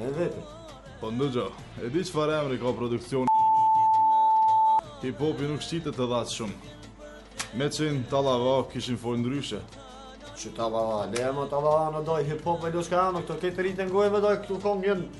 Edhe vetët. Po ndëgjo, e di çfarë emri ka produksion Hip-hopi nuk shqitet të dhatë shumë Me qenë tallava kishin folë ndryshe Që tallava, le e më tallava në dojnë hip-hop e lu shka amë Këto këtë rritë në gojë me dojë këtu kongë janë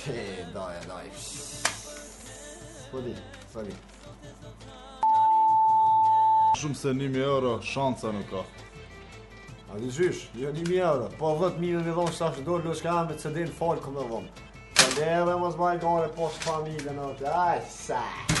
He, dojë, dojë Po di, po di Shumë se 1.000 euro, shansa nuk ka. A di qysh, jo 1.000 euro, po 10 mijë në dhomë, sa shë dojë, loqë ka me të cedin falë këmë në dhomë. Dhe edhe mos baj gajle, po shë familje në të, ajë, sajë.